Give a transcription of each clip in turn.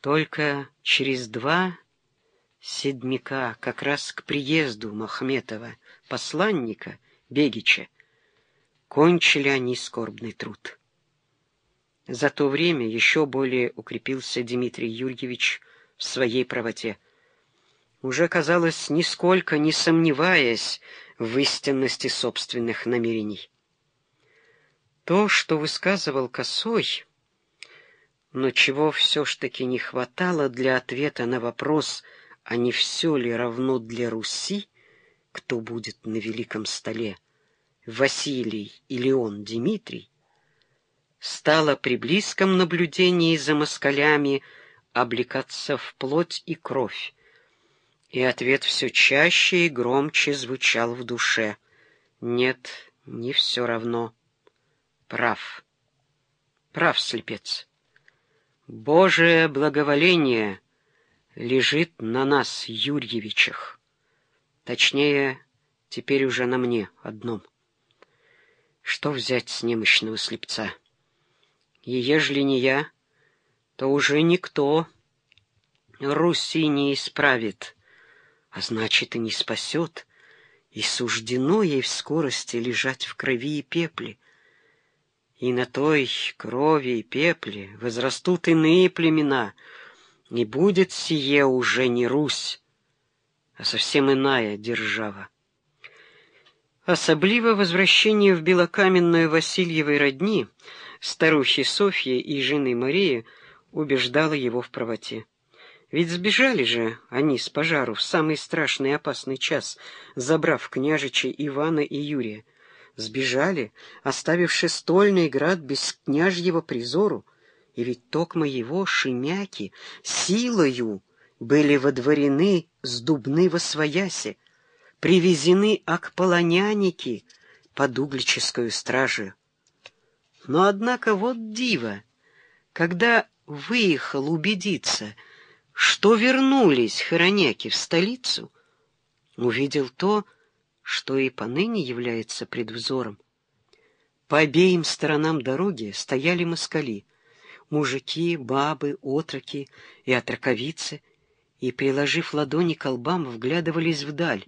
Только через два седмика, как раз к приезду Махметова, посланника Бегича, кончили они скорбный труд. За то время еще более укрепился Дмитрий Юрьевич в своей правоте. Уже, казалось, нисколько не сомневаясь в истинности собственных намерений. То, что высказывал Косой, но чего все ж таки не хватало для ответа на вопрос, а не все ли равно для Руси, кто будет на великом столе, Василий или он, Дмитрий, стало при близком наблюдении за москалями облекаться в плоть и кровь, и ответ все чаще и громче звучал в душе. Нет, не все равно. Прав. Прав, слепец. Божие благоволение лежит на нас, Юрьевичах. Точнее, теперь уже на мне одном. Что взять с немощного слепца? И ежели не я, то уже никто Руси не исправит, а значит и не спасет, и суждено ей в скорости лежать в крови и пепле. И на той крови и пепле возрастут иные племена, не будет сие уже не Русь, а совсем иная держава. Особливо возвращение в белокаменную Васильевой родни старухи Софьи и жены Марии убеждало его в правоте. Ведь сбежали же они с пожару в самый страшный и опасный час, забрав княжичей Ивана и Юрия. Сбежали, оставив шестольный град без княжьего призору, и ведь токмо его шемяки силою были водворены с дубны во своясе, привезены акполоняники под углическую стражу. Но, однако, вот диво, когда выехал убедиться, что вернулись хороняки в столицу, увидел то, что и поныне является предвзором. По обеим сторонам дороги стояли москали, мужики, бабы, отроки и отроковицы, и, приложив ладони к лбам, вглядывались вдаль,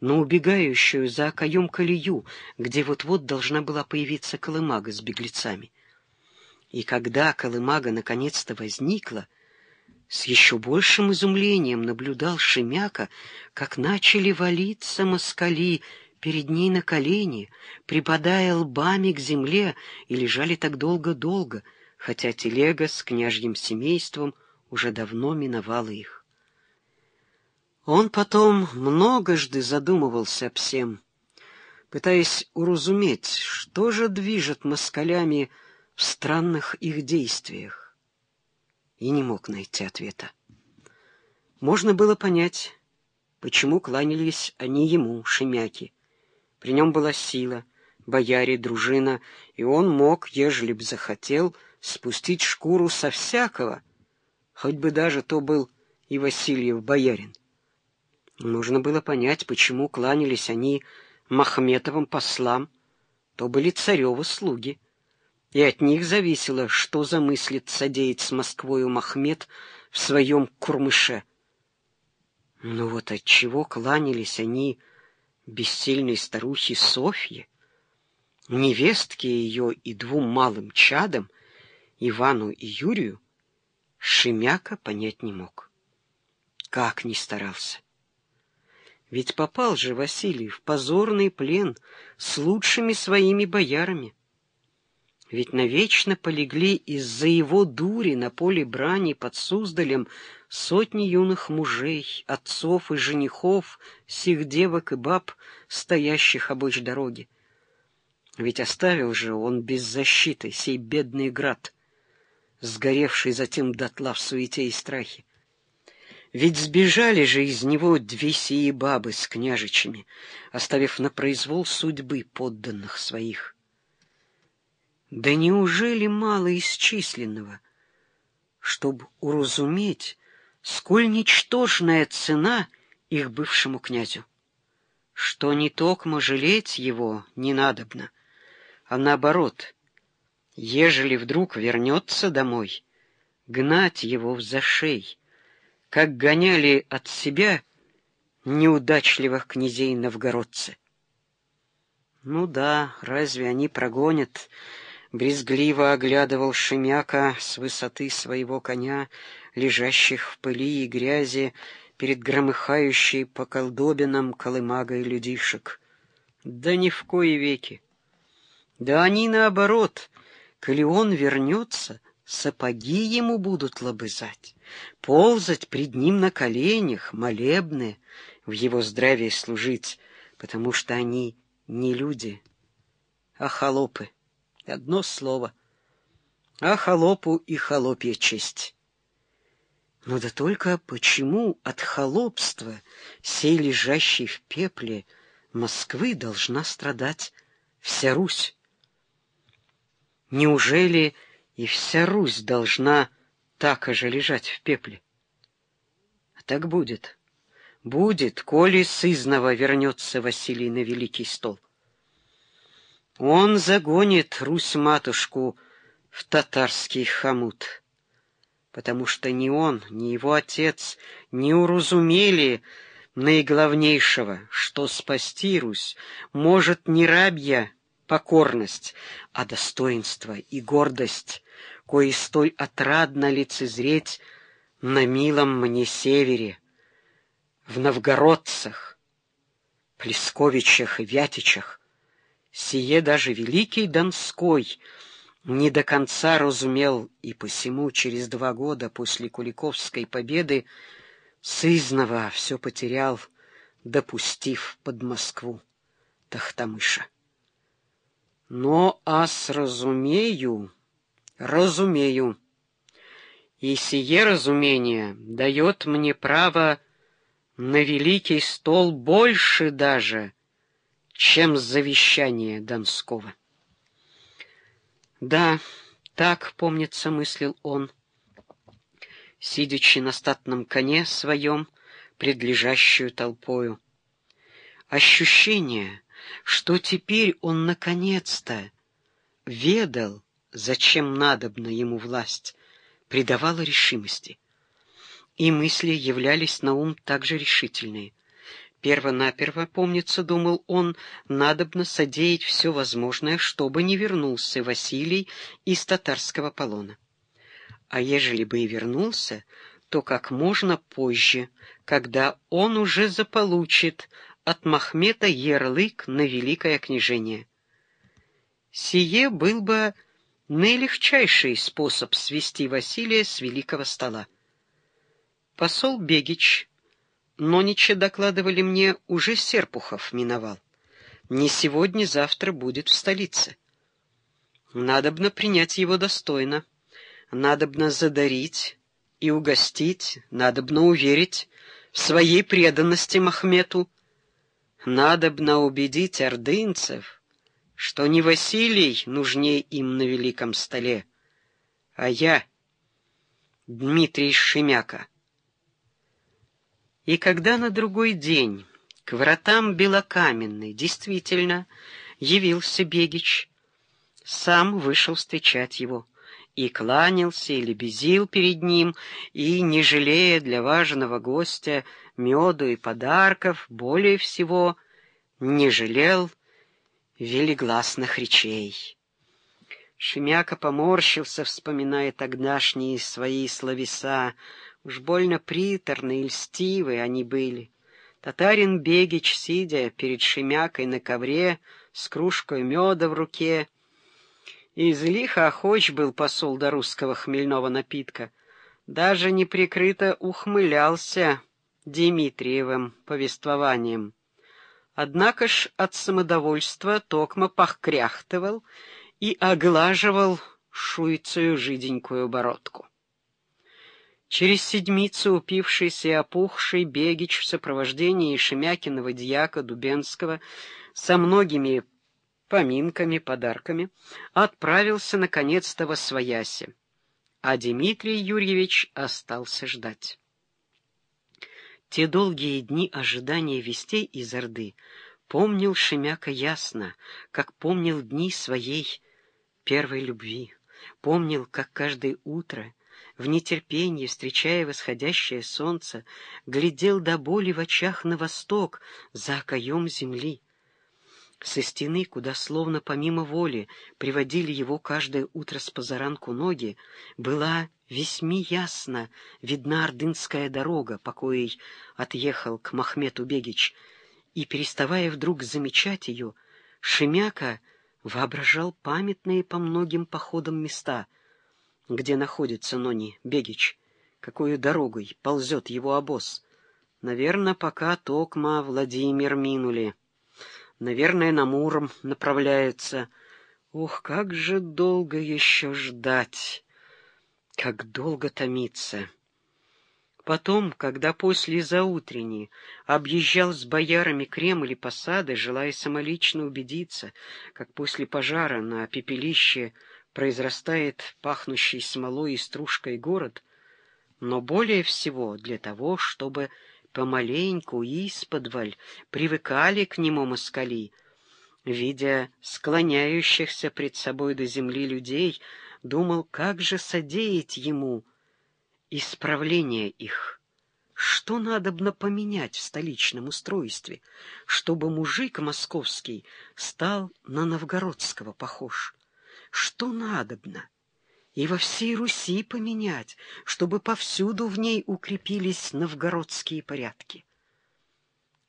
на убегающую за окоем колею, где вот-вот должна была появиться колымага с беглецами. И когда колымага наконец-то возникла, с еще большим изумлением наблюдал Шемяка, как начали валиться москали перед ней на колени, припадая лбами к земле, и лежали так долго-долго, хотя телега с княжьим семейством уже давно миновала их. Он потом многожды задумывался об всем, пытаясь уразуметь, что же движет москалями в странных их действиях, и не мог найти ответа. Можно было понять, почему кланялись они ему, Шемяки. При нем была сила, бояре, дружина, и он мог, ежели б захотел, спустить шкуру со всякого, хоть бы даже то был и Васильев боярин. Нужно было понять, почему кланялись они Махметовым послам, то были царевы слуги, и от них зависело, что замыслит содеять с Москвою Махмед в своем курмыше. Но вот от чего кланялись они бессильной старухе Софье, невестке ее и двум малым чадам, Ивану и Юрию, Шемяка понять не мог. Как ни старался. Ведь попал же Василий в позорный плен с лучшими своими боярами. Ведь навечно полегли из-за его дури на поле брани под Суздалем сотни юных мужей, отцов и женихов, сих девок и баб, стоящих обочь дороги. Ведь оставил же он без защиты сей бедный град, сгоревший затем дотла в суете и страхе. Ведь сбежали же из него две сии бабы с княжичами, оставив на произвол судьбы подданных своих. Да неужели мало исчисленного, чтобы уразуметь, сколь ничтожная цена их бывшему князю? Что не токмо жалеть его не надобно, а наоборот, ежели вдруг вернется домой — гнать его в зашей, как гоняли от себя неудачливых князей новгородцы. Ну да, разве они прогонят? Брезгливо оглядывал Шемяка с высоты своего коня, лежащих в пыли и грязи перед громыхающей по колдобинам колымагой людишек. Да ни в кои веки. Да они наоборот, коли он вернется, сапоги ему будут лобызать, ползать пред ним на коленях, молебны, в его здравии служить, потому что они не люди, а холопы. Одно слово. А холопу и холопья честь. Но да только почему от холопства, сей лежащей в пепле, Москвы должна страдать вся Русь? Неужели и вся Русь должна так же лежать в пепле? А так будет. Будет, коли сызнова вернется Василий на Великий стол. Он загонит Русь-матушку в татарский хомут, потому что ни он, ни его отец не уразумели наиглавнейшего, что спасти Русь может не рабья покорность, а достоинство и гордость, кои столь отрадно лицезреть на милом мне севере, в новгородцах, Плесковичах и Вятичах, Сие даже великий Донской не до конца разумел, и посему через два года после Куликовской победы сызнова все потерял, допустив под Москву Тахтамыша. Но ас разумею, разумею, и сие разумение дает мне право на великий стол больше даже, чем завещание Донского. Да, так, помнится, мыслил он, сидячи на статном коне своем, предлежащую толпою. Ощущение, что теперь он наконец-то ведал, зачем надобна ему власть, придавало решимости. И мысли являлись на ум также решительные. Первонаперво, помнится, думал он, надобно содеять все возможное, чтобы не вернулся Василий из татарского полона. А ежели бы и вернулся, то как можно позже, когда он уже заполучит от Махмета ярлык на великое княжение. Сие был бы наилегчайший способ свести Василия с великого стола. Посол Бегич Нонича, докладывали мне, уже Серпухов миновал. Не сегодня-завтра будет в столице. Надобно принять его достойно, надобно задарить и угостить, надобно уверить в своей преданности Махмету. Надобно убедить ордынцев, что не Василий нужнее им на великом столе, а я, Дмитрий Шемяка. И когда на другой день к вратам Белокаменной действительно явился Бегич, сам вышел встречать его и кланялся, и лебезил перед ним, и, не жалея для важного гостя меду и подарков, более всего не жалел велигласных речей. Шемяка поморщился, вспоминая тогдашние свои словеса, Уж больно приторные и льстивые они были. Татарин Бегич, сидя перед Шемякой на ковре с кружкой меда в руке, и лиха охоч был посол до русского хмельного напитка, даже неприкрыто ухмылялся Дмитриевым повествованием. Однако ж от самодовольства Токма похкряхтывал и оглаживал шуйцую жиденькую бородку. Через седмицу упившийся и опухший Бегич в сопровождении Шемякиного дьяка Дубенского со многими поминками, подарками отправился наконец-то во свояси, а Дмитрий Юрьевич остался ждать. Те долгие дни ожидания вестей из Орды помнил Шемяка ясно, как помнил дни своей первой любви, помнил, как каждое утро в нетерпении, встречая восходящее солнце, глядел до боли в очах на восток, за окоем земли. Со стены, куда словно помимо воли приводили его каждое утро с позаранку ноги, была весьми ясно видна ордынская дорога, по коей отъехал к Махмету Бегич, и, переставая вдруг замечать ее, Шемяка воображал памятные по многим походам места, где находится Нони Бегич, какой дорогой ползет его обоз. Наверное, пока Токма Владимир минули. Наверное, на Муром направляется. Ох, как же долго еще ждать, как долго томиться. Потом, когда после заутренней объезжал с боярами Кремль и посады, желая самолично убедиться, как после пожара на пепелище произрастает пахнущий смолой и стружкой город, но более всего для того, чтобы помаленьку исподволь привыкали к нему москали. Видя склоняющихся пред собой до земли людей, думал, как же содеять ему исправление их. Что надобно поменять в столичном устройстве, чтобы мужик московский стал на новгородского похож? Что надобно? и во всей Руси поменять, чтобы повсюду в ней укрепились новгородские порядки.